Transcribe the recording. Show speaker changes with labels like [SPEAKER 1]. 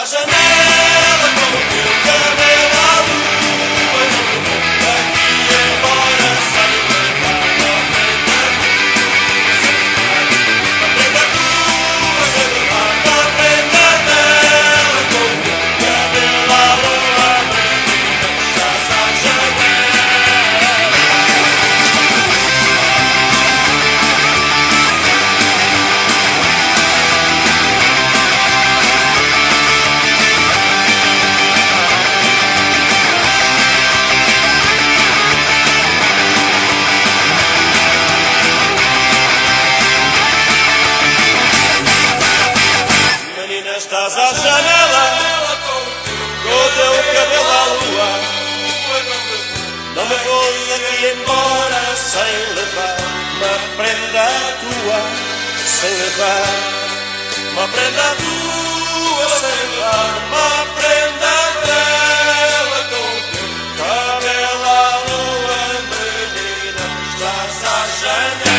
[SPEAKER 1] Cause embora sem levar uma prenda tua, sem levar uma prenda tua, sem levar uma prenda dela com o teu cabelo à lua, menina, estás à janela.